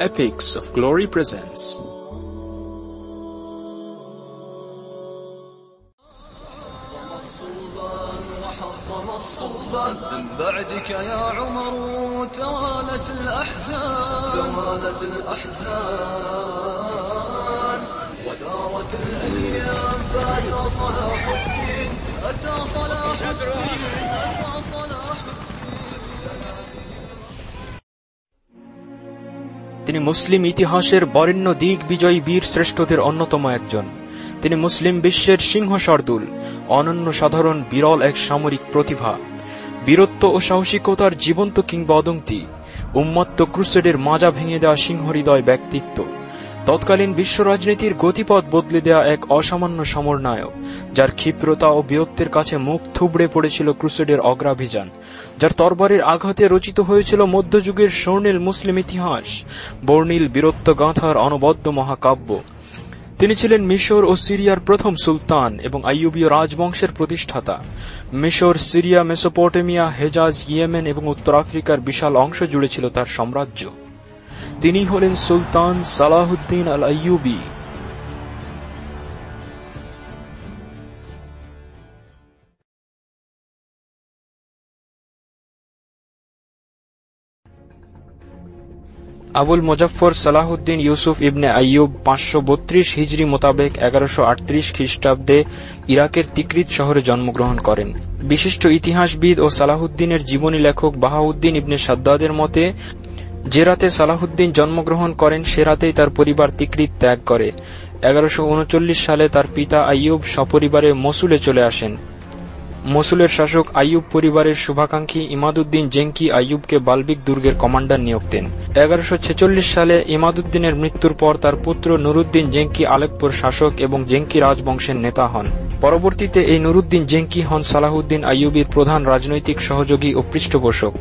Epics of Glory presents. من بعدك يا عمر توالت الأحزان. توالت الأحزان. ودارت الأيام فأتى صلاح الدين أتى صلاح الدين. তিনি মুসলিম ইতিহাসের বরেণ্য দিক বিজয়ী বীর শ্রেষ্ঠদের অন্যতম একজন। তিনি মুসলিম বিশ্বের সিংহ সর্দুল অনন্য সাধারণ বিরল এক সামরিক প্রতিভা। বীরত্ব ও সাহসিকতার জীবন্ত কিংবদন্তি, উম্মত্ত ক্রুসেডের মাজা ভেঙে দেওয়া সিংহ হৃদয় ব্যক্তিত্ব। তৎকালীন বিশ্ব রাজনীতির গতিপথ বদলে দেয়া এক অসামান্য সমরনায়ক, যার ক্ষিপ্রতা ও বীরত্বের কাছে মুখ থুবড়ে পড়েছিল ক্রুসেডের অগ্রাভিযান, যার তরবারের আঘাতে রচিত হয়েছিল মধ্যযুগের স্বর্ণিল মুসলিম ইতিহাস, বর্ণিল বীরত্ব গাঁথার অনবদ্য মহাকাব্য। তিনি ছিলেন মিশর ও সিরিয়ার প্রথম সুলতান এবং আইয়ুবীয় রাজবংশের প্রতিষ্ঠাতা। মিশর, সিরিয়া, মেসোপটেমিয়া, হেজাজ, ইয়েমেন এবং উত্তর আফ্রিকার বিশাল অংশ জুড়ে ছিল তার সাম্রাজ্য। তিনি হলেন সুলতান সালাহুদ্দিন আল আইয়ুবী আবুল মুজফর সালাহুদ্দিন ইউসুফ ইবনে আইয়ুব পাঁচশো বত্রিশ হিজরি মোতাবেক এগারোশো আটত্রিশ খ্রিস্টাব্দে ইরাকের তিকরিত শহরে জন্মগ্রহণ করেন। বিশিষ্ট ইতিহাসবিদ ও সালাহুদ্দিনের জীবনী লেখক বাহাউদ্দিন ইবনে সাদ্দাদের মতে যে রাতে সালাহুদ্দিন জন্মগ্রহণ করেন, সে রাতেই তার পরিবার তিকরিত ত্যাগ করে। এগারোশো সালে তার পিতা আইয়ুব সপরিবারে মসুলে চলে আসেন। মসুলের শাসক আইয়ুব পরিবারের শুভাকাঙ্ক্ষী ইমাদুদ্দিন জেঙ্কি আইয়ুবকে বালবিক দুর্গের কমান্ডার নিয়োগ দেন। এগারোশো সালে ইমাদুদ্দিনের মৃত্যুর পর তার পুত্র নুরুদ্দিন জেঙ্কি আলেপ্পোর শাসক এবং জেঙ্কি রাজবংশের নেতা হন। পরবর্তীতে এই নুরুদ্দিন জেঙ্কি হন সালাহুদ্দিন আইয়ুবির প্রধান রাজনৈতিক সহযোগী ও পৃষ্ঠপোষক।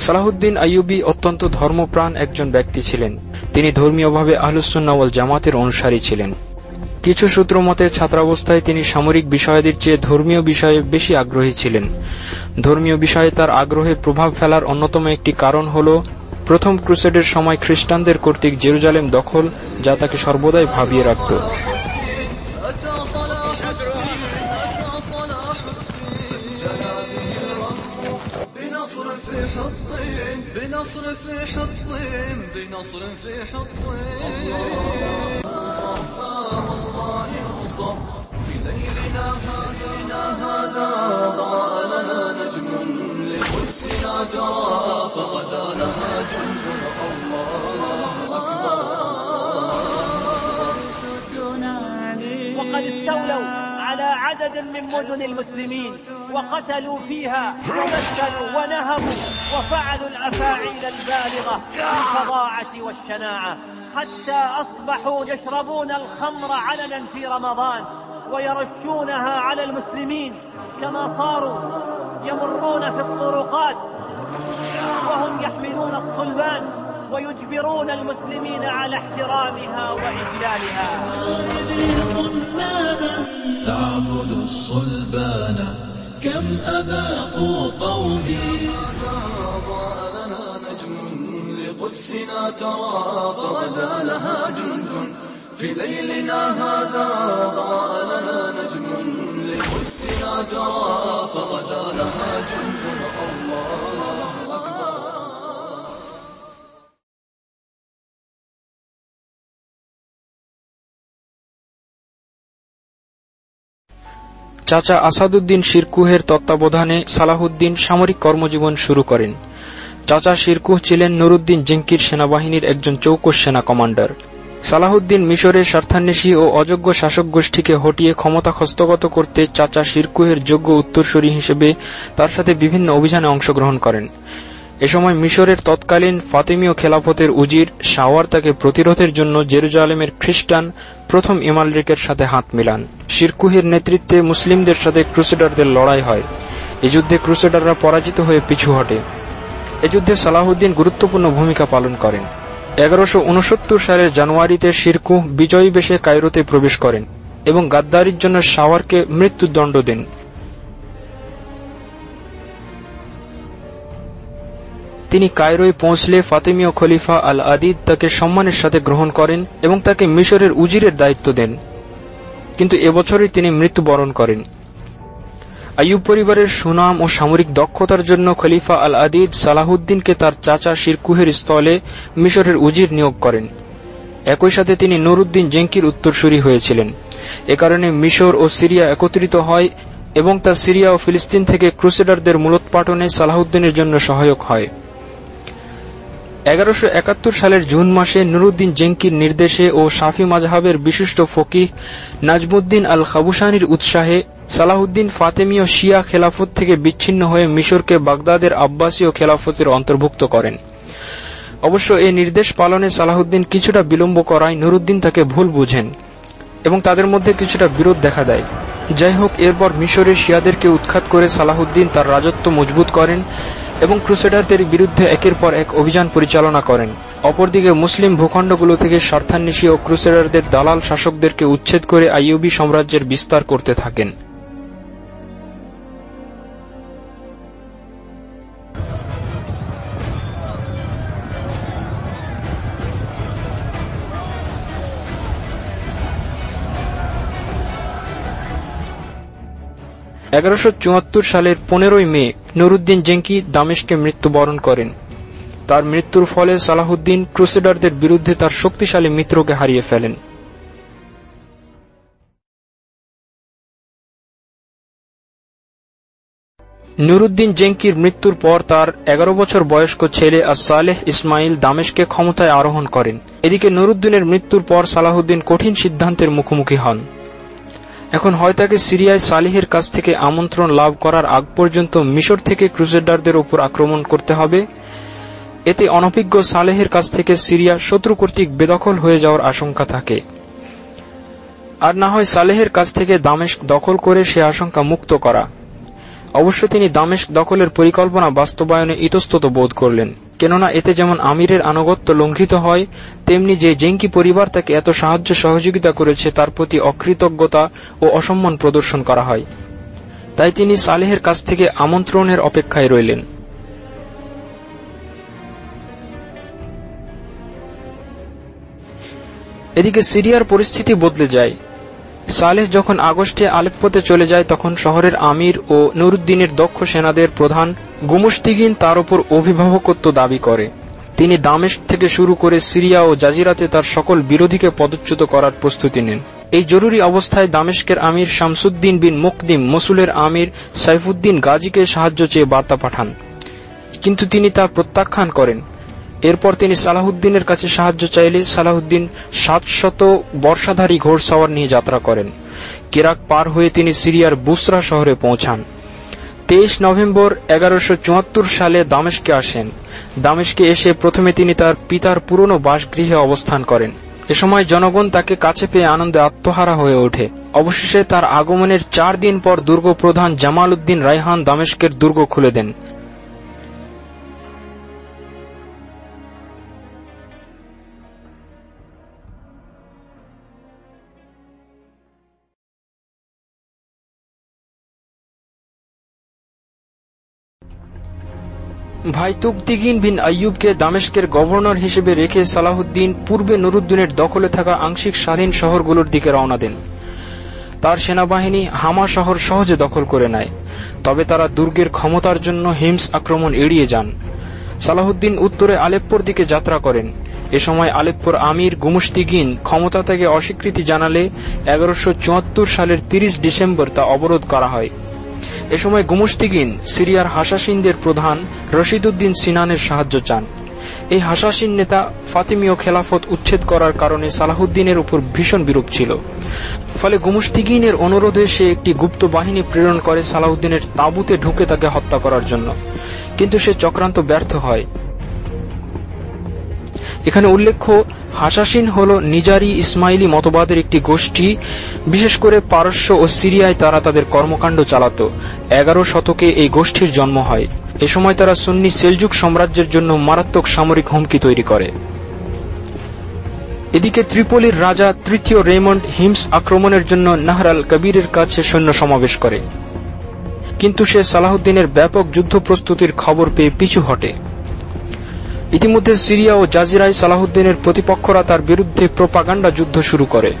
সালাহুদ্দিন আইয়ুবী অত্যন্ত ধর্মপ্রাণ একজন ব্যক্তি ছিলেন। তিনি ধর্মীয়ভাবে আহলুসুন্নাওয়াল জামাতের অনুসারী ছিলেন। কিছু সূত্র মতে ছাত্রাবস্থায় তিনি সামরিক বিষয়াদির চেয়ে ধর্মীয় বিষয়ে বেশি আগ্রহী ছিলেন। ধর্মীয় বিষয়ে তার আগ্রহে প্রভাব ফেলার অন্যতম একটি কারণ হল, প্রথম ক্রুসেডের সময় খ্রিস্টানদের কর্তৃক জেরুজালেম দখল, যা তাকে সর্বদাই ভাবিয়ে রাখত। بنصر في حطين. صفا والله انصف في ليلنا هذا هذا ضاء لنا نجم لقدسنا جرى فغدا لها جند وقد استولوا عدد من مدن المسلمين وقتلوا فيها ومثلوا ونهبوا وفعلوا الأفاعيل البالغة بالفظاعه والشناعة حتى أصبحوا يشربون الخمر علنا في رمضان ويرشونها على المسلمين كما صاروا يمرون في الطرقات وهم يحملون الصلبان. ويجبرون المسلمين على احترامها وإجلالها. تعبد الصلبان كم أذاقوا قومي. ضاء لنا نجم لقدسنا ترى فغدا لها جند في ليلنا هذا ضاء لنا نجم لقدسنا ترى فغدا لها جند চাচা আসাদুদ্দিন শিরকুহের তত্ত্বাবধানে সালাহুদ্দিন সামরিক কর্মজীবন শুরু করেন। চাচা শিরকুহ ছিলেন নুরুদ্দিন জিঙ্কির সেনাবাহিনীর একজন চৌকস সেনা কমান্ডার। সালাহুদ্দিন মিশরের স্বার্থান্বেষী ও অযোগ্য শাসক গোষ্ঠীকে হটিয়ে ক্ষমতা হস্তগত করতে চাচা শিরকুহের যোগ্য উত্তরসূরি হিসেবে তার সাথে বিভিন্ন অভিযানে অংশগ্রহণ করেন। এ সময় মিশরের তৎকালীন ফাতেমীয় খেলাফতের উজির শাওয়ার তাকে প্রতিরোধের জন্য জেরুজালেমের খ্রিস্টান প্রথম ইমালরিকের সাথে হাত মিলান। শিরকুহের নেতৃত্বে মুসলিমদের সাথে ক্রুসেডারদের লড়াই হয়। এই যুদ্ধে ক্রুসেডাররা পরাজিত হয়ে পিছু হটে। এ যুদ্ধে সালাহুদ্দিন গুরুত্বপূর্ণ ভূমিকা পালন করেন। এগারোশো সালের জানুয়ারিতে শিরকুহ বিজয়ী বেশে কায়রোতে প্রবেশ করেন এবং গাদ্দারির জন্য শাওয়ারকে মৃত্যুদণ্ড দেন। তিনি কায়রোয় পৌঁছলে ফাতেমীয় খলিফা আল আদিদ তাকে সম্মানের সাথে গ্রহণ করেন এবং তাকে মিশরের উজিরের দায়িত্ব দেন। কিন্তু এবছরই তিনি মৃত্যুবরণ করেন। আইয়ুব পরিবারের সুনাম ও সামরিক দক্ষতার জন্য খলিফা আল আদিদ সালাহুদ্দিনকে তার চাচা শিরকুহের স্থলে মিশরের উজির নিয়োগ করেন। একই সাথে তিনি নুরুদ্দিন জেঙ্কির উত্তরসূরি হয়েছিলেন। এ কারণে মিশর ও সিরিয়া একত্রিত হয় এবং তা সিরিয়া ও ফিলিস্তিন থেকে ক্রুসেডারদের মূলোৎপাটনে সালাহুদ্দিনের জন্য সহায়ক হয়। এগারোশো একাত্তর সালের জুন মাসে নুরুদ্দিন জেঙ্কির নির্দেশে ও শাফি মাজহাবের বিশিষ্ট ফকিহ নাজমুদ্দিন আল খাবুসানির উৎসাহে সালাহুদ্দিন ফাতেমীয় শিয়া খেলাফত থেকে বিচ্ছিন্ন হয়ে মিশরকে বাগদাদের আব্বাসীয় খেলাফতের অন্তর্ভুক্ত করেন। অবশ্য এই নির্দেশ পালনে সালাহুদ্দিন কিছুটা বিলম্ব করায় নুরুদ্দিন তাকে ভুল বুঝেন এবং তাদের মধ্যে কিছুটা বিরোধ দেখা দেয়। যাই হোক, এরপর মিশরের শিয়াদেরকে উৎখাত করে সালাহুদ্দিন তার রাজত্ব মজবুত করেন। এবং ক্রুসেডারদের বিরুদ্ধে একের পর এক অভিযান পরিচালনা করেন। অপরদিকে মুসলিম ভূখণ্ডগুলো থেকে স্বার্থান্বেষী ও ক্রুসেডারদের দালাল শাসকদেরকে উচ্ছেদ করে আইয়ুবী সাম্রাজ্যের বিস্তার করতে থাকেন। এগারোশো সালের পনেরোই মে নুরুদ্দিন জেঙ্কি দামেশকে মৃত্যুবরণ করেন। তার মৃত্যুর ফলে সালাহুদ্দিন ক্রুসেডারদের বিরুদ্ধে তার শক্তিশালী মিত্রকে হারিয়ে ফেলেন। নুরুদ্দিন জেঙ্কির মৃত্যুর পর তার এগারো বছর বয়স্ক ছেলে আর সালেহ ইসমাইল দামেশকে ক্ষমতায় আরোহণ করেন। এদিকে নুরুদ্দিনের মৃত্যুর পর সালাহুদ্দিন কঠিন সিদ্ধান্তের মুখোমুখি হন। এখন হয় তাকে সিরিয়ায় সালিহের কাছ থেকে আমন্ত্রণ লাভ করার আগ পর্যন্ত মিশর থেকে ক্রুজেডারদের উপর আক্রমণ করতে হবে। এতে অনভিজ্ঞ সালেহের কাছ থেকে সিরিয়া শত্রু কর্তৃক বেদখল হয়ে যাওয়ার আশঙ্কা থাকে। আর না হয় সালেহের কাছ থেকে দামেশ দখল করে সে আশঙ্কা মুক্ত করা। অবশ্য তিনি দামেস্ক দখলের পরিকল্পনা বাস্তবায়নে ইতস্তত বোধ করলেন, কেননা এতে যেমন আমিরের আনুগত্য লঙ্ঘিত হয়, তেমনি যে জেঙ্কি পরিবার তাকে এত সাহায্য সহযোগিতা করেছে তার প্রতি অকৃতজ্ঞতা ও অসম্মান প্রদর্শন করা হয়। তাই তিনি সালেহের কাছ থেকে আমন্ত্রণের অপেক্ষায় রইলেন। এদিকে সিরিয়ার পরিস্থিতি বদলে যায়। সালেহ যখন আগস্টে আলেপ্পোতে চলে যায়, তখন শহরের আমির ও নুরুদ্দিনের দক্ষ সেনাদের প্রধান গুমুস্তিগিন তার উপর অভিভাবকত্ব দাবি করে। তিনি দামেশ থেকে শুরু করে সিরিয়া ও জাজিরাতে তার সকল বিরোধীকে পদচ্যুত করার প্রস্তুতি নেন। এই জরুরি অবস্থায় দামেশকের আমির শামসুদ্দিন বিন মুকদিম মসুলের আমির সাইফুদ্দিন গাজীকে সাহায্য চেয়ে বার্তা পাঠান। কিন্তু তিনি তা প্রত্যাখ্যান করেন। এরপর তিনি সালাহুদ্দিনের কাছে সাহায্য চাইলে সালাহুদ্দিন সাতশত বর্ষাধারী ঘোড়সাওয়ার নিয়ে যাত্রা করেন। কেরাক পার হয়ে তিনি সিরিয়ার বুসরা শহরে পৌঁছান। তেইশ নভেম্বর এগারোশো সালে দামেশকে আসেন। দামেশকে এসে প্রথমে তিনি তার পিতার পুরনো বাসগৃহে অবস্থান করেন। এ সময় জনগণ তাকে কাছে পেয়ে আনন্দে আত্মহারা হয়ে ওঠে। অবশেষে তার আগমনের চার দিন পর দুর্গ প্রধান জামাল উদ্দিন রায়হান দামেশকের দুর্গ খুলে দেন। ভাই তুকদিগিন বিন আইয়ুবকে দামেস্কের গভর্নর হিসেবে রেখে সালাহুদ্দিন পূর্বে নুরুদ্দিনের দখলে থাকা আংশিক স্বাধীন শহরগুলোর দিকে রওনা দেন। তার সেনাবাহিনী হামা শহর সহজে দখল করে নেয়, তবে তারা দুর্গের ক্ষমতার জন্য হিমস আক্রমণ এড়িয়ে যান। সালাহুদ্দিন উত্তরে আলেপ্পোর দিকে যাত্রা করেন। এ সময় আলেপ্পোর আমির গুমুস্তিগিন ক্ষমতা থেকে অস্বীকৃতি জানালে এগারোশো সালের তিরিশ ডিসেম্বর তা অবরোধ করা হয়। এ সময় গুমুস্তিগিন, সিরিয়ার হাসাসিনদের প্রধান রশিদুদ্দিন সিনানের সাহায্য চান। এই হাসাসিন নেতা ফাতিমীয় খেলাফত উচ্ছেদ করার কারণে সালাহুদ্দিনের উপর ভীষণ বিরূপ ছিল। ফলে গুমুস্তিগিনের অনুরোধে সে একটি গুপ্ত বাহিনী প্রেরণ করে সালাহুদ্দিনের তাঁবুতে ঢুকে তাকে হত্যা করার জন্য। কিন্তু সে চক্রান্ত ব্যর্থ হয়। এখানে উল্লেখ্য হাসাসিন হল নিজারি ইসমাইলি মতবাদের একটি গোষ্ঠী। বিশেষ করে পারস্য ও সিরিয়ায় তারা তাদের কর্মকাণ্ড চালাত। এগারো শতকে এই গোষ্ঠীর জন্ম হয়। এ সময় তারা সুন্নি সেলজুক সাম্রাজ্যের জন্য মারাত্মক সামরিক হুমকি তৈরি করে। এদিকে ত্রিপলির রাজা তৃতীয় রেমন্ড হিমস আক্রমণের জন্য নাহরাল কবিরের কাছে সৈন্য সমাবেশ করে। কিন্তু সে সালাহুদ্দিনের ব্যাপক যুদ্ধ প্রস্তুতির খবর পেয়ে পিছু হটে। ইতিমধ্যে সিরিয়া ও জাজিরাই সালাহুদ্দিনের প্রতিপক্ষরা তার বিরুদ্ধে প্রোপাগান্ডা যুদ্ধ শুরু করে।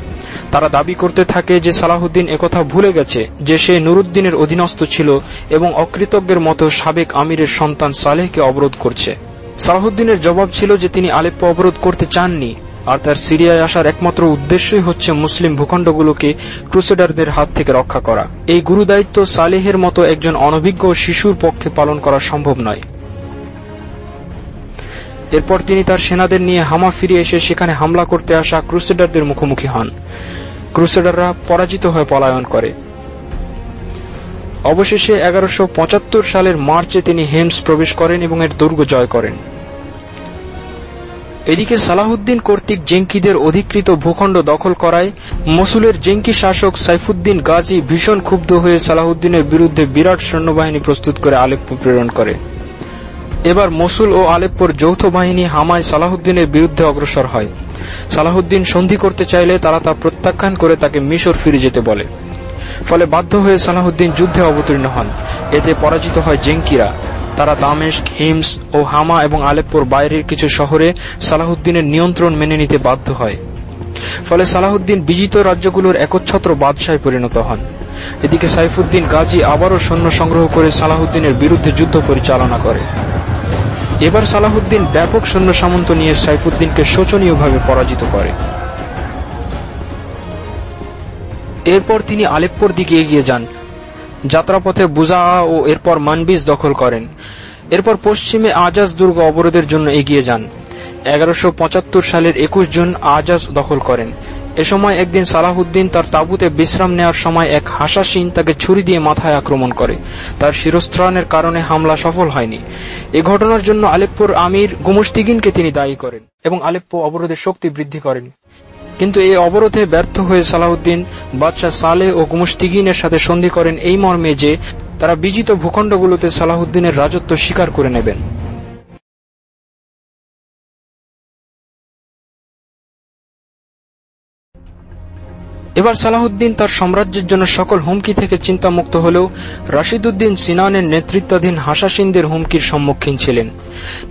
তারা দাবি করতে থাকে যে সালাহুদ্দিন একথা ভুলে গেছে, যে সে নুরুদ্দিনের অধীনস্থ ছিল এবং অকৃতজ্ঞের মতো সাবেক আমিরের সন্তান সালেহকে অবরোধ করছে। সালাহুদ্দিনের জবাব ছিল যে তিনি আলেপ্পো অবরোধ করতে চাননি, আর তার সিরিয়ায় আসার একমাত্র উদ্দেশ্যই হচ্ছে মুসলিম ভূখণ্ডগুলোকে ক্রুসেডারদের হাত থেকে রক্ষা করা। এই গুরুদায়িত্ব সালেহের মতো একজন অনভিজ্ঞ শিশুর পক্ষে পালন করা সম্ভব নয়। এরপর তিনি তার সেনাদের নিয়ে হামা ফিরে এসে সেখানে হামলা করতে আসা ক্রুসেডারদের মুখোমুখি হন। ক্রুসেডাররা পরাজিত হয়ে পলায়ন করে। অবশেষে এগারোশো সালের মার্চে তিনি হেমস প্রবেশ করেন এবং এর দুর্গ জয় করেন। এদিকে সালাহুদ্দিন কর্তৃক জেঙ্কিদের অধিকৃত ভূখণ্ড দখল করায় মসুলের জেঙ্কি শাসক সাইফুদ্দিন গাজী ভীষণ ক্ষুব্ধ হয়ে সালাহুদ্দিনের বিরুদ্ধে বিরাট সৈন্যবাহিনী প্রস্তুত করে আলেপ্পো প্রেরণ করে। এবার মসুল ও আলেপ্পোর যৌথ বাহিনী হামায় সালাহুদ্দিনের বিরুদ্ধে অগ্রসর হয়। সালাহুদ্দিন সন্ধি করতে চাইলে তারা তা প্রত্যাখ্যান করে তাকে মিশর ফিরে যেতে বলে। ফলে বাধ্য হয়ে সালাহুদ্দিন যুদ্ধে অবতীর্ণ হন। এতে পরাজিত হয় জেঙ্কিরা তারা দামেশ হিমস ও হামা এবং আলেপ্পোর বাইরের কিছু শহরে সালাহুদ্দিনের নিয়ন্ত্রণ মেনে নিতে বাধ্য হয়। ফলে সালাহুদ্দিন বিজিত রাজ্যগুলোর একচ্ছত্র বাদশায় পরিণত হন। এদিকে সাইফুদ্দিন গাজী আবারও সৈন্য সংগ্রহ করে সালাহুদ্দিনের বিরুদ্ধে যুদ্ধ পরিচালনা করে। এবার সালাহুদ্দিন ব্যাপক সৈন্য সামন্ত নিয়ে সাইফুদ্দিনকে শোচনীয়ভাবে পরাজিত করে। এরপর তিনি আলেপ্পোর দিকে এগিয়ে যান। যাত্রাপথে বুজা ও এরপর মানবিজ দখল করেন। এরপর পশ্চিমে আজাজ দুর্গ অবরোধের জন্য এগিয়ে যান। এগারোশো সালের একুশ জুন আজাজ দখল করেন। এ সময় একদিন সালাহুদ্দিন তার তাঁবুতে বিশ্রাম নেওয়ার সময় এক হাসাসিন তাকে ছুরি দিয়ে মাথায় আক্রমণ করে। তার শিরস্ত্রাণের কারণে হামলা সফল হয়নি। এ ঘটনার জন্য আলেপ্পোর আমির গুমস্তিগিনকে তিনি দায়ী করেন এবং আলেপ্পো অবরোধের শক্তি বৃদ্ধি করেন। কিন্তু এই অবরোধে ব্যর্থ হয়ে সালাহুদ্দিন বাদশাহ সালে ও গুমস্তিগিনের সাথে সন্ধি করেন এই মর্মে যে তারা বিজিত ভূখণ্ডগুলোতে সালাহুদ্দিনের রাজত্ব স্বীকার করে নেবেন। এবার সালাহুদ্দিন তার সাম্রাজ্যের জন্য সকল হুমকি থেকে চিন্তামুক্ত হলেও রাশিদুদ্দিন সিনানের নেতৃত্বাধীন হাসাসিনদের হুমকির সম্মুখীন ছিলেন।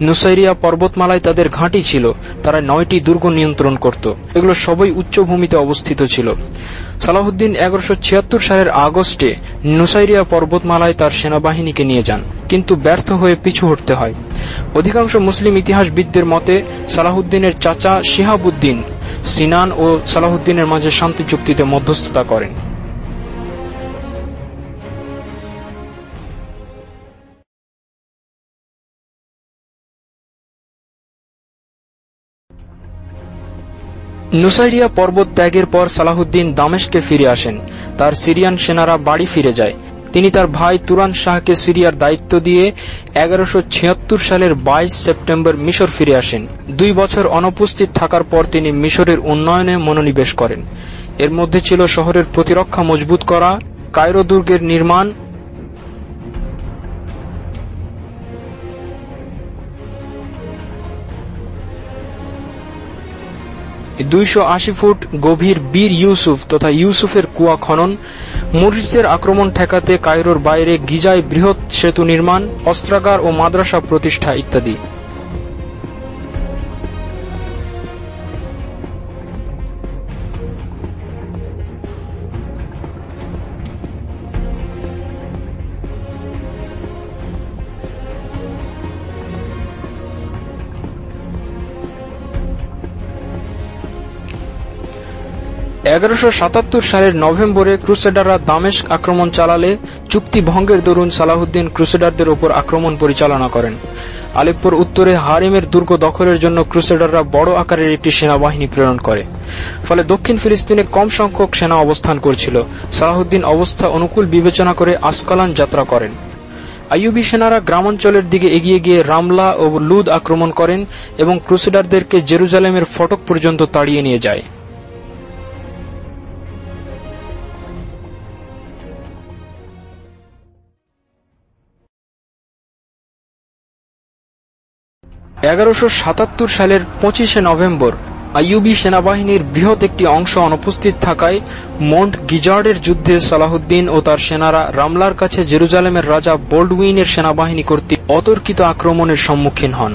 নুসাইরিয়া পর্বতমালায় তাদের ঘাঁটি ছিল, তারা নয়টি দুর্গ নিয়ন্ত্রণ করত। এগুলো সবই উচ্চভূমিতে অবস্থিত ছিল। সালাহুদ্দিন এগারোশো সালের আগস্টে নুসাইরিয়া পর্বতমালায় তার সেনাবাহিনীকে নিয়ে যান, কিন্তু ব্যর্থ হয়ে পিছু হটতে হয়। অধিকাংশ মুসলিম ইতিহাসবিদদের মতে, সালাহুদ্দিনের চাচা শিহাবুদ্দিন সিনান ও সালাহুদ্দিনের মাঝে শান্তি চুক্তিতে মধ্যস্থতা করেন। নুসাইরিয়া পর্বত ত্যাগের পর সালাহুদ্দিন দামেশকে ফিরে আসেন। তার সিরিয়ান সেনারা বাড়ি ফিরে যায়। তিনি তার ভাই তুরান শাহকে সিরিয়ার দায়িত্ব দিয়ে এগারোশো সালের বাইশ সেপ্টেম্বর মিশর ফিরে আসেন। দুই বছর অনুপস্থিত থাকার পর তিনি মিশরের উন্নয়নে মনোনিবেশ করেন। এর মধ্যে ছিল শহরের প্রতিরক্ষা মজবুত করা, কায়রো দুর্গের নির্মাণ দুইশো আশি ফুট গভীর বীর ইউসুফ তথা ইউসুফের কুয়া খনন মরিচদের আক্রমণ ঠেকাতে কায়রোর বাইরে গিজায় বৃহৎ সেতু নির্মাণ, অস্ত্রাগার ও মাদ্রাসা প্রতিষ্ঠা ইত্যাদি। এগারোশো সাতাত্তর সালের নভেম্বরে ক্রুসেডাররা দামেস্ক আক্রমণ চালালে চুক্তি ভঙ্গের দরুন সালাহুদ্দিন ক্রুসেডারদের ওপর আক্রমণ পরিচালনা করেন। আলিপুর উত্তরে হারিমের দুর্গ দখলের জন্য ক্রুসেডাররা বড় আকারের একটি সেনাবাহিনী প্রেরণ করে। ফলে দক্ষিণ ফিলিস্তিনে কম সংখ্যক সেনা অবস্থান করছিল। সালাহুদ্দিন অবস্থা অনুকূল বিবেচনা করে আসকালান যাত্রা করেন। আইয়ুবি সেনারা গ্রামাঞ্চলের দিকে এগিয়ে গিয়ে রামলা ও লুদ আক্রমণ করেন এবং ক্রুসেডারদেরকে জেরুজালেমের ফটক পর্যন্ত তাড়িয়ে নিয়ে যায়। এগারোশো সাতাত্তর সালের পঁচিশে নভেম্বর, আইয়ুবি সেনাবাহিনীর বৃহৎ একটি অংশ অনুপস্থিত থাকায় মন্ট গিজার্ডের যুদ্ধে সালাহুদ্দিন ও তার সেনারা রামলার কাছে জেরুজালেমের রাজা বোল্ডউইনের সেনাবাহিনী কর্তৃক অতর্কিত আক্রমণের সম্মুখীন হন।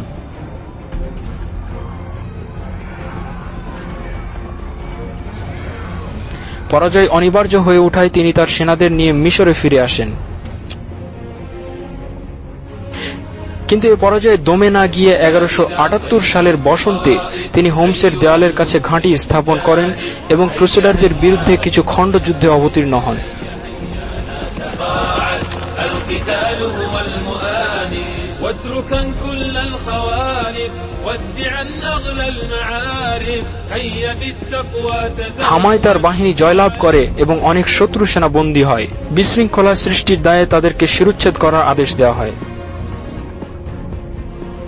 পরাজয় অনিবার্য হয়ে ওঠায় তিনি তার সেনাদের নিয়ে মিশরে ফিরে আসেন। কিন্তু এ পরাজয়ে দমে না গিয়ে এগারোশো আটাত্তর সালের বসন্তে তিনি হোমসের দেওয়ালের কাছে ঘাঁটি স্থাপন করেন এবং ক্রুসেডারদের বিরুদ্ধে কিছু খণ্ড যুদ্ধে অবতীর্ণ হন القتال هو المآني واتركا كل الخوالف وادعا أغلى المعارف هيا بالتقوى تزال হামায় তার বাহিনী জয়লাভ করে এবং অনেক শত্রু সেনা বন্দী হয় বিশৃঙ্খলা সৃষ্টির দায়ে তাদেরকে শিরুচ্ছেদ করার আদেশ দেওয়া হয়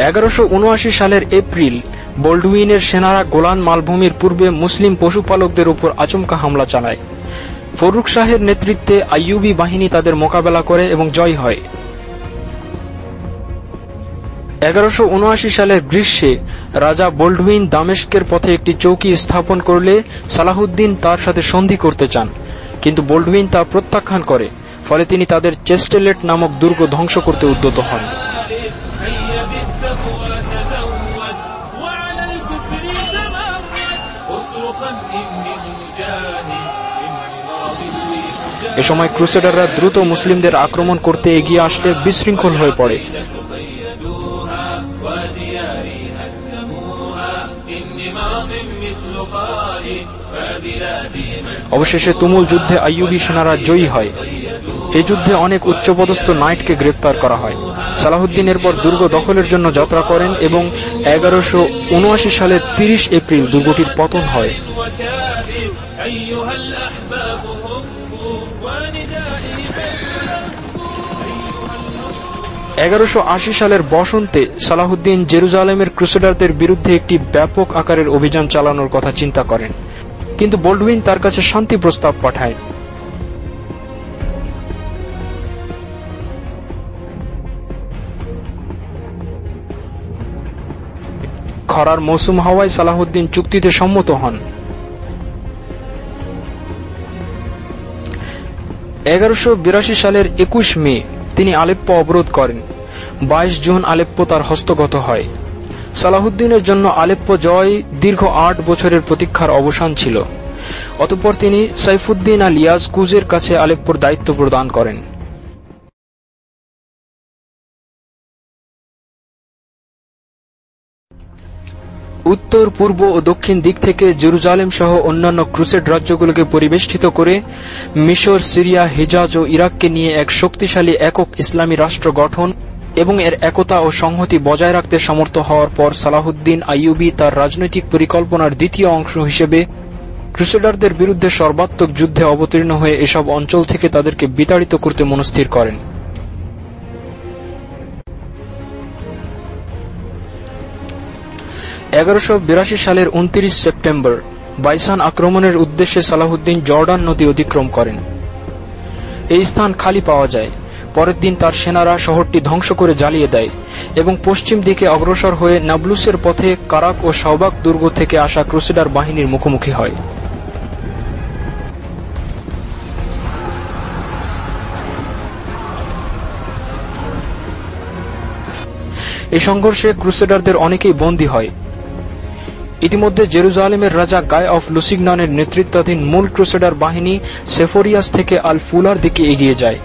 এগারোশো সালের এপ্রিল বোল্ডউইনের সেনারা গোলান মালভূমির পূর্বে মুসলিম পশুপালকদের উপর আচমকা হামলা চালায়। ফরুক শাহের নেতৃত্বে আইয়ুবি বাহিনী তাদের মোকাবেলা করে এবং জয় হয়। এগারোশো সালের গ্রীষ্মে রাজা বোল্ডউইন দামেস্কের পথে একটি চৌকি স্থাপন করলে সালাহুদ্দিন তার সাথে সন্ধি করতে চান। কিন্তু বোল্ডউইন তা প্রত্যাখ্যান করে, ফলে তিনি তাদের চেস্টেলেট নামক দুর্গ ধ্বংস করতে উদ্যত হন। এ সময় ক্রুসেডাররা দ্রুত মুসলিমদের আক্রমণ করতে এগিয়ে আসলে বিশৃঙ্খল হয়ে পড়ে। অবশেষে তুমুল যুদ্ধে আইয়ুবী সেনারা জয়ী হয়। এ যুদ্ধে অনেক উচ্চপদস্থ নাইটকে গ্রেপ্তার করা হয়। সালাহুদ্দিন এরপর দুর্গ দখলের জন্য যাত্রা করেন এবং এগারোশো উনআশি সালের তিরিশ এপ্রিল দুর্গটির পতন হয়। এগারোশো সালের বসন্তে সালাহুদ্দিন জেরুজালেমের ক্রুসেডারদের বিরুদ্ধে একটি ব্যাপক আকারের অভিযান চালানোর কথা চিন্তা করেন। কিন্তু বোল্ডউইন তার কাছে শান্তি প্রস্তাব পাঠায়। খরার মৌসুম হওয়ায় সালাহুদ্দিন চুক্তিতে সম্মত হন। এগারোশো সালের একুশ মে তিনি আলেপ্পো অবরোধ করেন। বাইশ জুন আলেপ্পো তার হস্তগত হয়। সালাহুদ্দিনের জন্য আলেপ্পো জয় দীর্ঘ আট বছরের প্রতীক্ষার অবসান ছিল। অতঃপর তিনি সাইফুদ্দিন আলিয়াজ ইয়াজকুজের কাছে আলেপ্পোর দায়িত্ব প্রদান করেন। উত্তর, পূর্ব ও দক্ষিণ দিক থেকে জেরুজালেম সহ অন্যান্য ক্রুসেড রাজ্যগুলোকে পরিবেষ্টিত করে মিশর, সিরিয়া, হিজাজ ও ইরাককে নিয়ে এক শক্তিশালী একক ইসলামী রাষ্ট্র গঠন এবং এর একতা ও সংহতি বজায় রাখতে সমর্থ হওয়ার পর সালাহুদ্দিন আইয়ুবি তার রাজনৈতিক পরিকল্পনার দ্বিতীয় অংশ হিসেবে ক্রুসেডারদের বিরুদ্ধে সর্বাত্মক যুদ্ধে অবতীর্ণ হয়ে এসব অঞ্চল থেকে তাদেরকে বিতাড়িত করতে মনস্থির করেন। এগারোশো সালের উনত্রিশ সেপ্টেম্বর বাইসান আক্রমণের উদ্দেশ্যে সালাহুদ্দিন জর্ডান নদী অতিক্রম করেন। এই স্থান খালি পাওয়া যায়। পরের দিন তার সেনারা শহরটি ধ্বংস করে জ্বালিয়ে দেয় এবং পশ্চিম দিকে অগ্রসর হয়ে নাবলুসের পথে কারাক ও শাহবাগ দুর্গ থেকে আসা ক্রুসেডার বাহিনীর মুখোমুখি হয়। এই সংঘর্ষে ক্রুসেডারদের অনেকেই বন্দী হয়। ইতিমধ্যে জেরুজালেমের রাজা গায় অফ লুসিগনানের নেতৃত্বাধীন মূল ক্রুসেডার বাহিনী সেফোরিয়াস থেকে আল ফুলার দিকে এগিয়ে যায়।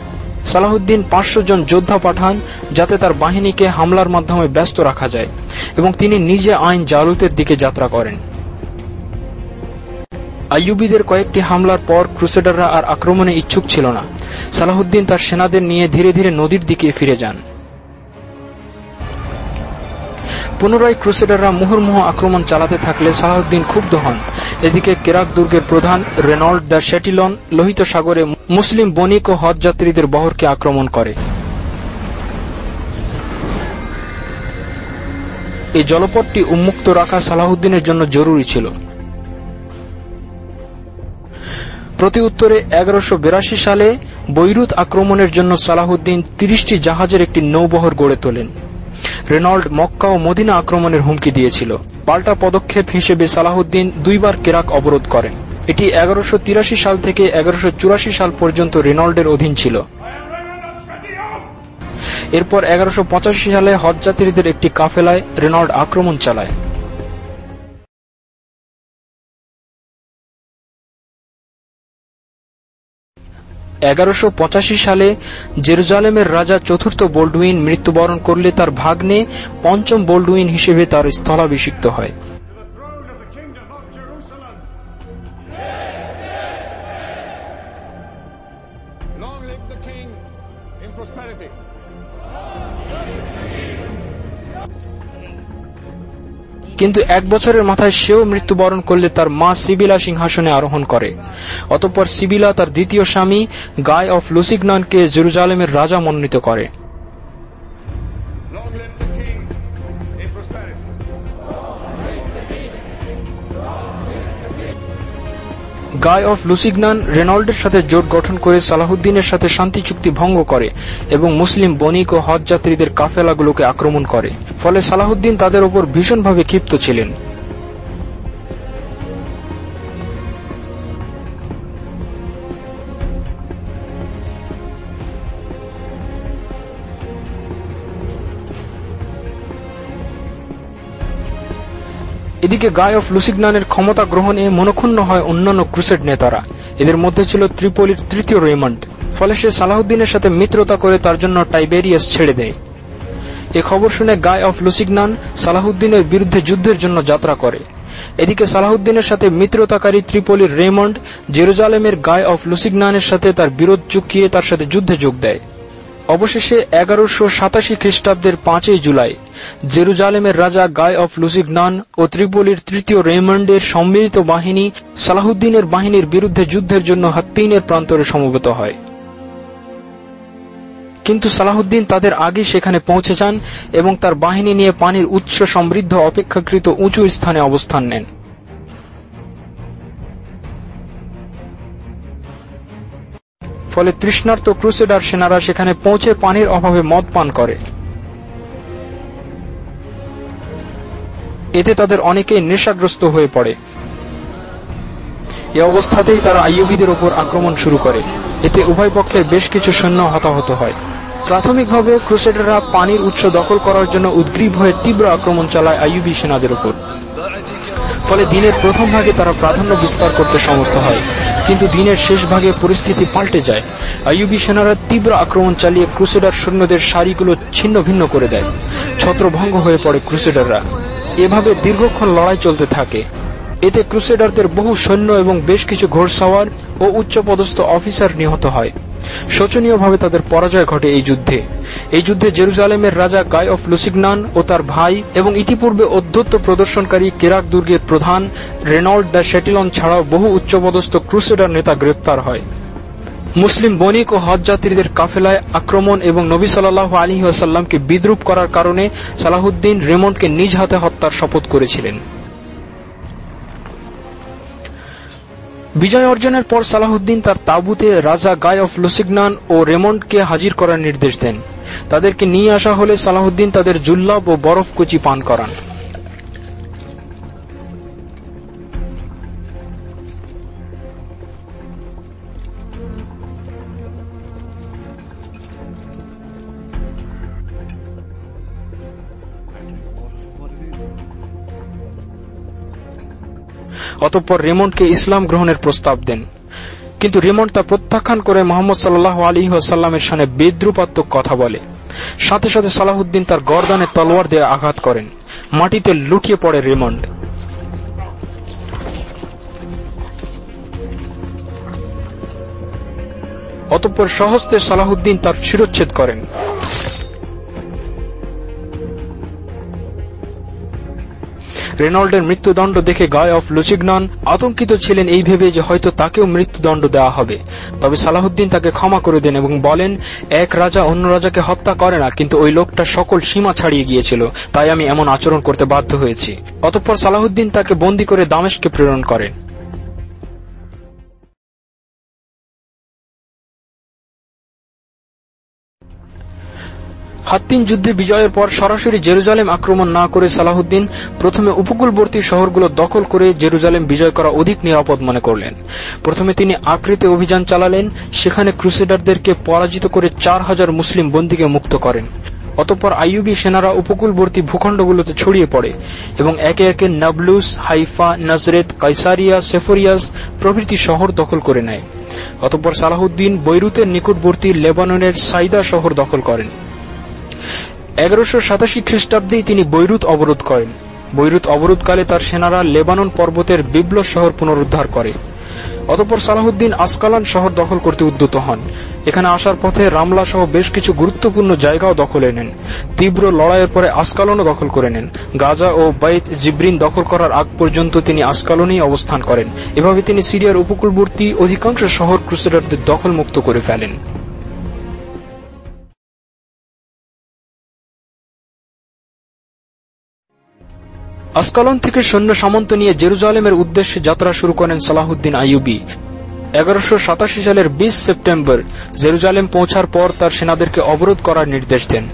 সালাহুদ্দিন পাঁচশো জন যোদ্ধা পাঠান যাতে তার বাহিনীকে হামলার মাধ্যমে ব্যস্ত রাখা যায় এবং তিনি নিজে আইন জালুতের দিকে যাত্রা করেন। আইয়ুবিদের কয়েকটি হামলার পর ক্রুসেডাররা আর আক্রমণে ইচ্ছুক ছিল না। সালাহুদ্দিন তার সেনাদের নিয়ে ধীরে ধীরে নদীর দিকে ফিরে যান। পুনরায় ক্রুসেডাররা মুহুর্মুহ আক্রমণ চালাতে থাকলে সালাহুদ্দিন ক্ষুব্ধ হন। এদিকে কেরাক দুর্গের প্রধান রেনল্ড দ্য শ্যাটিলন লোহিত সাগরে মুসলিম বণিক ও হজ যাত্রীদের বহরকে আক্রমণ করে। এই জলপথটি উন্মুক্ত রাখা সালাহুদ্দিনের জন্য জরুরি ছিল। প্রতি উত্তরে এগারোশো সালে বৈরুত আক্রমণের জন্য সালাহুদ্দিন তিরিশটি জাহাজের একটি নৌবহর গড়ে তোলেন। রেনল্ড মক্কা ও মদিনা আক্রমণের হুমকি দিয়েছিল। পাল্টা পদক্ষেপ হিসেবে সালাহউদ্দিন দুইবার কেরাক অবরোধ করেন। এটি এগারোশো সাল থেকে এগারোশো সাল পর্যন্ত রেনল্ডের অধীন ছিল। এরপর এগারোশো সালে হজযাত্রীদের একটি কাফেলায় রেনল্ড আক্রমণ চালায়। এগারোশো সালে জেরুজালেমের রাজা চতুর্থ বোল্ডউইন মৃত্যুবরণ করলে তার ভাগ্নে পঞ্চম বোল্ডউইন হিসেবে তার স্থলাভিষিক্ত হয়। কিন্তু এক বছরের মাথায় সেও মৃত্যুবরণ করলে তার মা সিবিলা সিংহাসনে আরোহণ করে। অতঃপর সিবিলা তার দ্বিতীয় স্বামী গায় অফ লুসিগনানকে জেরুজালেমের রাজা মনোনীত করে। গায় অফ লুসিগনান রেনল্ডের সাথে জোট গঠন করে সালাহুদ্দিনের সাথে শান্তি চুক্তি ভঙ্গ করে এবং মুসলিম বণিক ও হজ যাত্রীদের কাফেলাগুলোকে আক্রমণ করে। ফলে সালাহুদ্দিন তাদের উপর ভীষণভাবে ক্ষিপ্ত ছিলেন। এদিকে গায় অফ লুসিগনানের ক্ষমতা গ্রহণে মনক্ষুণ্ণ হয় অন্যান্য ক্রুসেড নেতারা। এদের মধ্যে ছিল ত্রিপোলির তৃতীয় রেমন্ড ফলে সে সালাহুদ্দিনের সাথে মিত্রতা করে তার জন্য টাইবেরিয়াস ছেড়ে দেয়। এ খবর শুনে গায় অফ লুসিগনান সালাহুদ্দিনের বিরুদ্ধে যুদ্ধের জন্য যাত্রা করে। এদিকে সালাহুদ্দিনের সাথে মিত্রতাকারী ত্রিপোলির রেমন্ড জেরুজালেমের গায় অফ লুসিগনানের সাথে তার বিরোধ চুকিয়ে তার সাথে যুদ্ধে যোগ দেয়। অবশেষে এগারোশো সাতাশি খ্রিস্টাব্দের পাঁচই জুলাই, জেরুজালেমের রাজা গায় অফ লুসিগনান ও ত্রিপোলির তৃতীয় রেমন্ডের সম্মিলিত বাহিনী সালাহুদ্দিনের বাহিনীর বিরুদ্ধে যুদ্ধের জন্য হাত্তিনের প্রান্তরে সমবেত হয়। কিন্তু সালাহুদ্দিন তাদের আগে সেখানে পৌঁছে যান এবং তার বাহিনী নিয়ে পানির উৎস সমৃদ্ধ অপেক্ষাকৃত উঁচু স্থানে অবস্থান নেন। ফলে তৃষ্ণার্ত ক্রুসেডার সেনারা সেখানে পৌঁছে পানির অভাবে মদ পান করে। এতে তাদের অনেকেই নেশাগ্রস্ত হয়ে পড়ে। এ অবস্থাতেই তারা আইয়ুবিদের ওপর আক্রমণ শুরু করে। এতে উভয় পক্ষের বেশ কিছু সৈন্য হতাহত হয়। প্রাথমিকভাবে ক্রুসেডাররা পানির উৎস দখল করার জন্য উদ্গ্রীব হয়ে তীব্র আক্রমণ চালায় আইয়ুবি সেনাদের উপর ফলে দিনের প্রথম ভাগে তারা প্রাধান্য বিস্তার করতে সমর্থ হয়। কিন্তু দিনের শেষ ভাগে পরিস্থিতি পাল্টে যায়। আইউবি সেনারা তীব্র আক্রমণ চালিয়ে ক্রুসেডার সৈন্যদের শাড়িগুলো ছিন্ন ভিন্ন করে দেয়। ছত্রভঙ্গ হয়ে পড়ে ক্রুসেডাররা। এভাবে দীর্ঘক্ষণ লড়াই চলতে থাকে। এতে ক্রুসেডারদের বহু সৈন্য এবং বেশ কিছু ঘোড়সাওয়ার ও উচ্চপদস্থ অফিসার নিহত হয়। শোচনীয়ভাবে তাদের পরাজয় ঘটে এই যুদ্ধে। এই যুদ্ধে জেরুজালেমের রাজা গাই অফ লুসিগনান ও তার ভাই এবং ইতিপূর্বে অধ্যত্ত প্রদর্শনকারী কেরাক দুর্গের প্রধান রেনল্ড দ্য শেটিলন ছাড়াও বহু উচ্চপদস্থ ক্রুসেডার নেতা গ্রেপ্তার হয়। মুসলিম বণিক ও হজ যাত্রীদের কাফেলায় আক্রমণ এবং নবী সাল্লাহ আলী ওয়াসাল্লামকে বিদ্রুপ করার কারণে সালাহুদ্দিন রেমন্ডকে নিজ হাতে হত্যার শপথ করেছিলেন। বিজয় অর্জনের পর সালাহুদ্দিন তার তাবুতে রাজা গায় অফ লুসিগনান ও রেমন্ডকে হাজির করার নির্দেশ দেন। তাদেরকে নিয়ে আসা হলে সালাহুদ্দিন তাদের জুল্লাব ও বরফ কুচি পান করান। অতঃপর রেমন্ডকে ইসলাম গ্রহণের প্রস্তাব দেন। কিন্তু রেমন্ড তা প্রত্যাখ্যান করে মোহাম্মদ সাল্লাহ আলী আসাল্লামের সামনে বেদ্রুপাত্মক কথা বলে। সাথে সাথে সালাহুদ্দিন তার গর্দানে তলোয়ার দিয়ে আঘাত করেন। মাটিতে লুটিয়ে পড়ে রেমন্ড অতঃপর সহস্তে সালাহুদ্দিন তার শিরোচ্ছেদ করেন। রেনল্ডের মৃত্যুদণ্ড দেখে গায়ে অফ লুচিগনন আতঙ্কিত ছিলেন এই ভেবে যে হয়তো তাকেও মৃত্যুদণ্ড দেওয়া হবে। তবে সালাহুদ্দিন তাকে ক্ষমা করে দেন এবং বলেন, এক রাজা অন্য রাজাকে হত্যা করে না, কিন্তু ওই লোকটা সকল সীমা ছাড়িয়ে গিয়েছিল, তাই আমি এমন আচরণ করতে বাধ্য হয়েছি। অতঃপর সালাহুদ্দিন তাকে বন্দী করে দামেশকে প্রেরণ করেন। হাত্তিন যুদ্ধে বিজয়ের পর সরাসরি জেরুজালেম আক্রমণ না করে সালাহুদ্দিন প্রথমে উপকূলবর্তী শহরগুলো দখল করে জেরুজালেম বিজয় করা অধিক নিরাপদ মনে করলেন। প্রথমে তিনি আকৃতে অভিযান চালালেন, সেখানে ক্রুসেডারদেরকে পরাজিত করে চার হাজার মুসলিম বন্দীকে মুক্ত করেন। অতঃপর আইয়ুবি সেনারা উপকূলবর্তী ভূখণ্ডগুলোতে ছড়িয়ে পড়ে এবং একে একে নাবলুস, হাইফা, নজরেত কাইসারিয়া সেফরিয়াস প্রভৃতি শহর দখল করে নেয়। অতঃপর সালাহুদ্দিন বৈরুতের নিকটবর্তী লেবাননের সাইদা শহর দখল করেন। এগারোশো সাতাশি খ্রিস্টাব্দেই তিনি বৈরুত অবরোধ করেন। বৈরুত অবরোধকালে তার সেনারা লেবানন পর্বতের বিপ্লব শহর পুনরুদ্ধার করে। অতপর সালাহুদ্দিন আসকালান শহর দখল করতে উদ্যত হন। এখানে আসার পথে রামলা সহ বেশ কিছু গুরুত্বপূর্ণ জায়গাও দখলে নেন। তীব্র লড়াইয়ের পরে আসকালনও দখল করে নেন। গাজা ও বাইত জিব্রিন দখল করার আগ পর্যন্ত তিনি আসকালনেই অবস্থান করেন। এভাবে তিনি সিরিয়ার উপকূলবর্তী অধিকাংশ শহর ক্রুসেডারদের দখলমুক্ত করে ফেলেন। আসকালন থেকে সৈন্য সামন্ত নিয়ে জেরুজালেমের উদ্দেশ্যে যাত্রা শুরু করেন সালাহুদ্দিন আইয়ুবি। এগারোশো সাতাশি সালের বিশ সেপ্টেম্বর জেরুজালেম পৌঁছার পর তার সেনাদেরকে অবরোধ করার নির্দেশ দেন।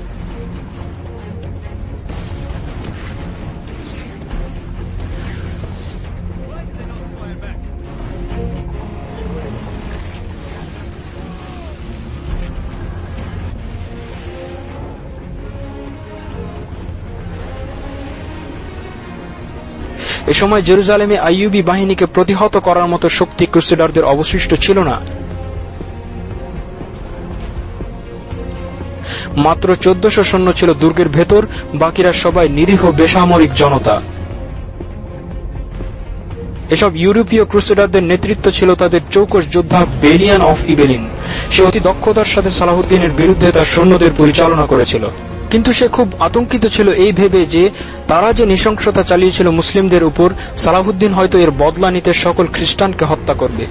সময় জেরুজালেমে আইয়ুবি বাহিনীকে প্রতিহত করার মতো শক্তি ক্রুসেডারদের অবশিষ্ট ছিল না। মাত্র চোদ্দশো সৈন্য ছিল দুর্গের ভেতর, বাকিরা সবাই নিরীহ বেসামরিক জনতা। এসব ইউরোপীয় ক্রুসেডারদের নেতৃত্ব ছিল তাদের চৌকশ যোদ্ধা বেলিয়ান অফ ইবেলিন। সে অতি দক্ষতার সাথে সালাহুদ্দিনের বিরুদ্ধে তার সৈন্যদের পরিচালনা করেছিল। কিন্তু সে খুব আতঙ্কিত ছিল এই ভেবে যে তারা যে নৃশংসতা চালিয়েছিল মুসলিমদের উপর, সালাহুদ্দিন হয়তো এর বদলা নিতে সকল খ্রিস্টানকে হত্যা করবে।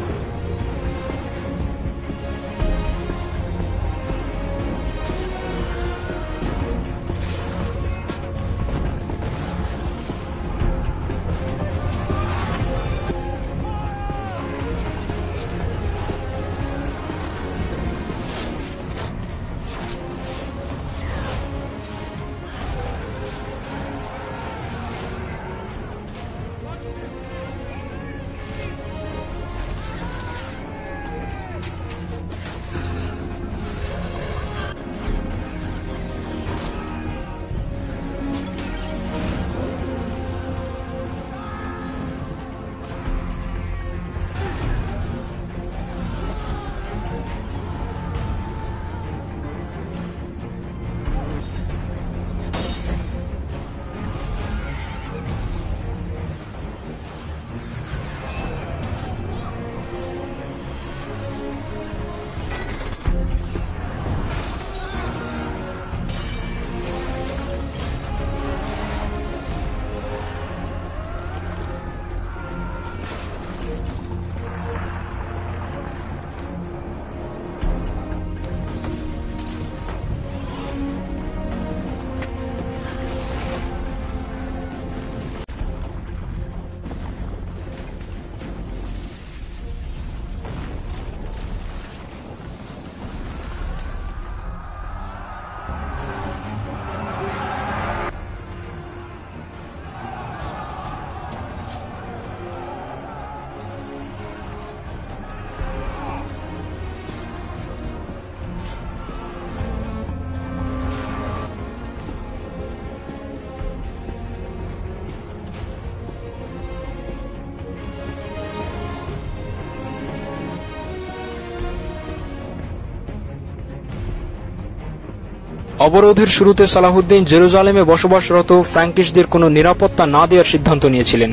অবরোধের শুরুতে সালাহুদ্দিন জেরুজালেমে বসবাসরত ফ্র্যাঙ্কিশদের কোনো নিরাপত্তা না দেওয়ার সিদ্ধান্ত নিয়েছিলেন।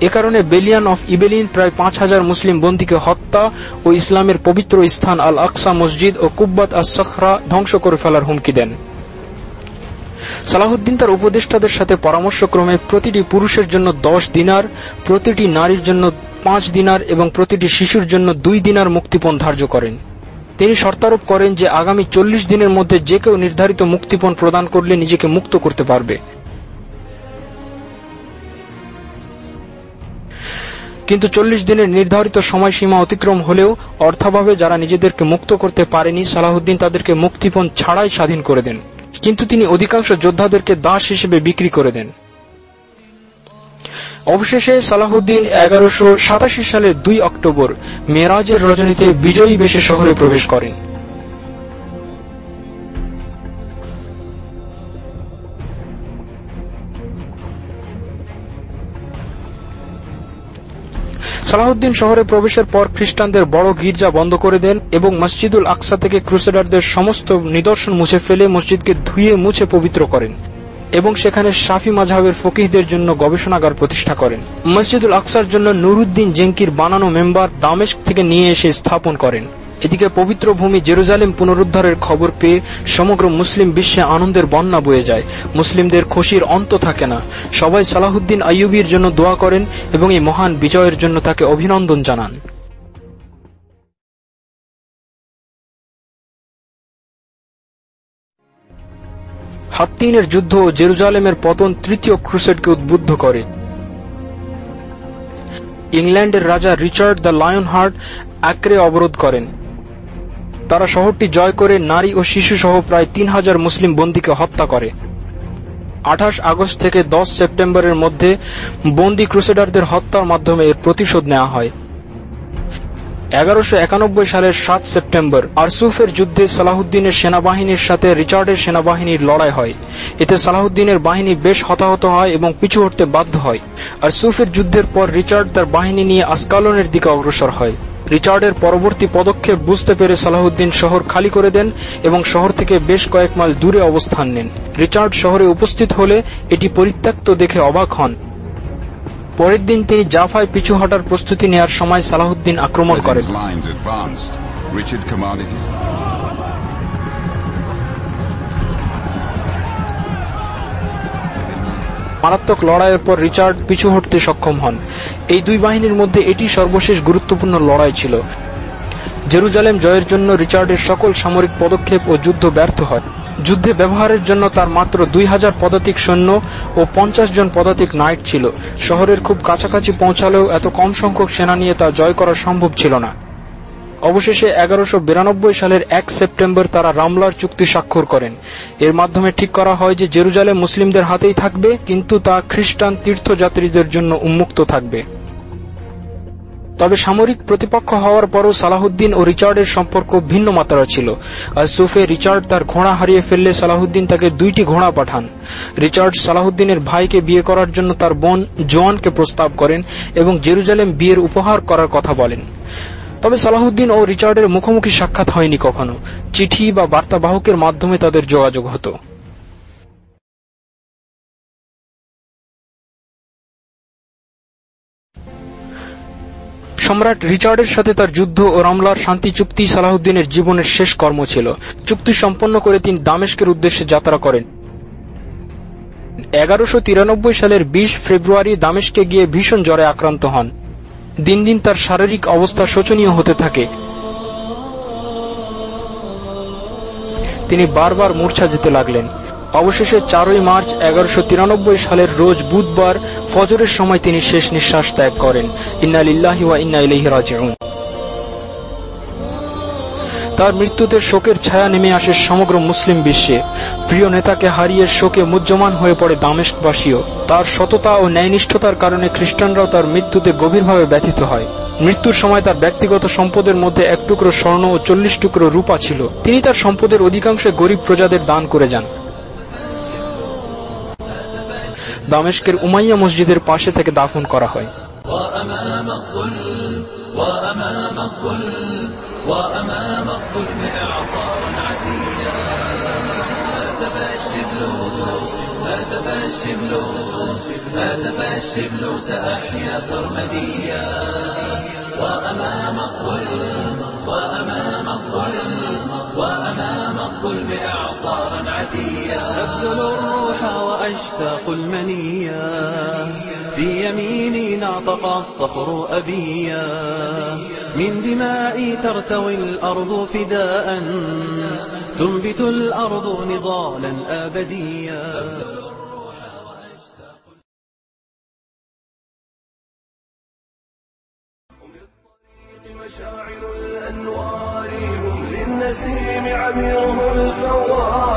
এ কারণে বেলিয়ান অফ ইবেলিন প্রায় পাঁচ হাজার মুসলিম বন্দীকে হত্যা ও ইসলামের পবিত্র স্থান আল আকসা মসজিদ ও কুব্বাত আস সখরা ধ্বংস করে ফেলার হুমকি দেন। সালাহুদ্দিন তার উপদেষ্টাদের সাথে পরামর্শক্রমে প্রতিটি পুরুষের জন্য দশ দিনার, প্রতিটি নারীর জন্য পাঁচ দিনার এবং প্রতিটি শিশুর জন্য দুই দিনার মুক্তিপণ ধার্য করেন। তিনি শর্তারোপ করেন যে আগামী চল্লিশ দিনের মধ্যে যে কেউ নির্ধারিত মুক্তিপণ প্রদান করলে নিজেকে মুক্ত করতে পারবে। কিন্তু চল্লিশ দিনের নির্ধারিত সময়সীমা অতিক্রম হলেও অর্থাভাবে যারা নিজেদেরকে মুক্ত করতে পারেনি সালাহুদ্দিন তাদেরকে মুক্তিপণ ছাড়াই স্বাধীন করে দেন। কিন্তু তিনি অধিকাংশ যোদ্ধাদেরকে দাস হিসেবে বিক্রি করে দেন। অবশেষে সালাহুদ্দিন এগারোশো সাতাশি সালের দুই অক্টোবর মেরাজের রজনীতে বিজয়ী বেশে শহরে প্রবেশ করেন। সালাহুদ্দিন শহরে প্রবেশের পর খ্রিস্টানদের বড় গির্জা বন্ধ করে দেন এবং মসজিদুল আকসা থেকে ক্রুসেডারদের সমস্ত নিদর্শন মুছে ফেলে মসজিদকে ধুয়ে মুছে পবিত্র করেন। এবং সেখানে শাফি মাঝহের ফকিহদের জন্য গবেষণাগার প্রতিষ্ঠা করেন। মসজিদুল আকসার জন্য নুরুদ্দিন জেঙ্কির বানানো মেম্বার দামেস্ক থেকে নিয়ে এসে স্থাপন করেন। এদিকে পবিত্র ভূমি জেরুজালেম পুনরুদ্ধারের খবর পেয়ে সমগ্র মুসলিম বিশ্বে আনন্দের বন্যা বয়ে যায়। মুসলিমদের খুশির অন্ত থাকে না। সবাই সালাহুদ্দিন আইয়ুবির জন্য দোয়া করেন এবং এই মহান বিজয়ের জন্য তাকে অভিনন্দন জানান। হাত্তিনের যুদ্ধ ও জেরুজালেমের পতন তৃতীয় ক্রুসেডকে উদ্বুদ্ধ করে। ইংল্যান্ডের রাজা Richard the Lionheart Acre অবরোধ করেন। তারা শহরটি জয় করে নারী ও শিশু সহ প্রায় তিন হাজার মুসলিম বন্দীকে হত্যা করে। আঠাশ আগস্ট থেকে দশ সেপ্টেম্বরের মধ্যে বন্দি ক্রুসেডারদের হত্যার মাধ্যমে এর প্রতিশোধ নেওয়া হয়। এগারোশো একানব্বই সালের সাত সেপ্টেম্বর আরসুফের যুদ্ধে সালাহুদ্দিনের সেনাবাহিনীর সাথে রিচার্ডের সেনাবাহিনীর লড়াই হয়। এতে সালাহুদ্দিনের বাহিনী বেশ হতাহত হয় এবং পিছু হটতে বাধ্য হয়। আরসুফের যুদ্ধের পর রিচার্ড তার বাহিনী নিয়ে আসকালনের দিকে অগ্রসর হয়। রিচার্ডের পরবর্তী পদক্ষেপ বুঝতে পেরে সালাহুদ্দিন শহর খালি করে দেন এবং শহর থেকে বেশ কয়েক মাইল দূরে অবস্থান নেন। রিচার্ড শহরে উপস্থিত হলে এটি পরিত্যক্ত দেখে অবাক হন। পরের দিন তিনি জাফায় পিছু হটার প্রস্তুতি নেওয়ার সময় সালাহুদ্দিন আক্রমণ করেন. মারাত্মক লড়াইয়ের পর রিচার্ড পিছু হটতে সক্ষম হন। এই দুই বাহিনীর মধ্যে এটি সর্বশেষ গুরুত্বপূর্ণ লড়াই ছিল। জেরুজালেম জয়ের জন্য রিচার্ডের সকল সামরিক পদক্ষেপ ও যুদ্ধ ব্যর্থ হয়। যুদ্ধে ব্যবহারের জন্য তার মাত্র দুই হাজার পদাতিক সৈন্য ও পঞ্চাশ জন পদাতিক নাইট ছিল। শহরের খুব কাছাকাছি পৌঁছালেও এত কম সংখ্যক সেনা নিয়ে তা জয় করা সম্ভব ছিল না। অবশেষে এগারোশো সালের এক সেপ্টেম্বর তারা রামলার চুক্তি স্বাক্ষর করেন। এর মাধ্যমে ঠিক করা হয় যে জেরুজালে মুসলিমদের হাতেই থাকবে, কিন্তু তা খ্রিস্টান তীর্থযাত্রীদের জন্য উন্মুক্ত থাকবে। তবে সামরিক প্রতিপক্ষ হওয়ার পরও সালাহুদ্দিন ও রিচার্ডের সম্পর্ক ভিন্ন মাত্রা ছিল। আর সুফে রিচার্ড তার ঘোড়া হারিয়ে ফেললে সালাহুদ্দিন তাকে দুইটি ঘোড়া পাঠান। রিচার্ড সালাহুদ্দিনের ভাইকে বিয়ে করার জন্য তার বোন জোয়ানকে প্রস্তাব করেন এবং জেরুজালেম বিয়ের উপহার করার কথা বলেন। তবে সালাহুদ্দিন ও রিচার্ডের মুখোমুখি সাক্ষাৎ হয়নি কখনো। চিঠি বা বার্তাবাহকের মাধ্যমে তাদের যোগাযোগ হতো। সম্রাট রিচার্ডের সাথে তার যুদ্ধ ও রমলার শান্তি চুক্তি সালাহুদ্দিনের জীবনের শেষ কর্ম ছিল। চুক্তি সম্পন্ন করে তিনি দামেস্কের উদ্দেশ্যে যাত্রা করেন। এগারোশো তিরানব্বই সালের বিশ ফেব্রুয়ারি দামেস্কে গিয়ে ভীষণ জ্বরে আক্রান্ত হন। দিন দিন তার শারীরিক অবস্থা শোচনীয় হতে থাকে। তিনি বারবার মূর্ছা যেতে লাগলেন। অবশেষে চারই মার্চ এগারোশো তিরানব্বই সালের রোজ বুধবার ফজরের সময় তিনি শেষ নিঃশ্বাস ত্যাগ করেন। ইন্নালিল্লাহি তার মৃত্যুতে শোকের ছায়া নেমে আসে সমগ্র মুসলিম বিশ্বে। প্রিয় নেতাকে হারিয়ে শোকে মুজ্জমান হয়ে পড়ে দামেস্কবাসীও তার সততা ও ন্যায়নিষ্ঠতার কারণে খ্রিস্টানরাও তার মৃত্যুতে গভীরভাবে ব্যথিত হয়। মৃত্যুর সময় তার ব্যক্তিগত সম্পদের মধ্যে এক টুকরো স্বর্ণ ও চল্লিশ টুকরো রূপা ছিল। তিনি তার সম্পদের অধিকাংশ গরিব প্রজাদের দান করে যান। দামেস্কের উমাইয়া মসজিদের পাশে থেকে দাফন করা হয় وأمام الظلم وأمام الظلم وأمام الظلم إعصارا عتيا هاتف أشتاق المنيا في يميني نعطق الصخر أبيا. من دمائي ترتوي الأرض فداء. تنبت الأرض نضالا أبديا. مشاعر الأنوار هم للنسيم عبيره الفوار.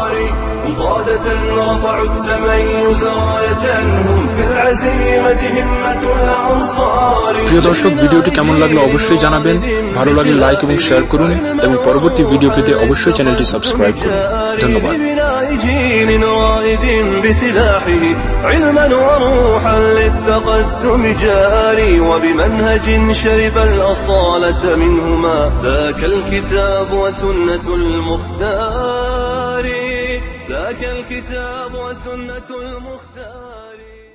قادة رفعوا التميز راية هم في العزيمة همة الأنصار প্রিয় দর্শক ভিডিওটি কেমন লাগলো অবশ্যই জানাবেন ভালো লাগলে লাইক এবং শেয়ার করুন এবং পরবর্তী ভিডিও পেতে অবশ্যই চ্যানেলটি সাবস্ক্রাইব করুন ধন্যবাদ ببناء دين رائد بسلاحه علما وروحا للتقدم جاري وبمنهج شرب الأصالة منهما ذاك الكتاب وسنة المختار ذاك الكتاب وسنة المختار.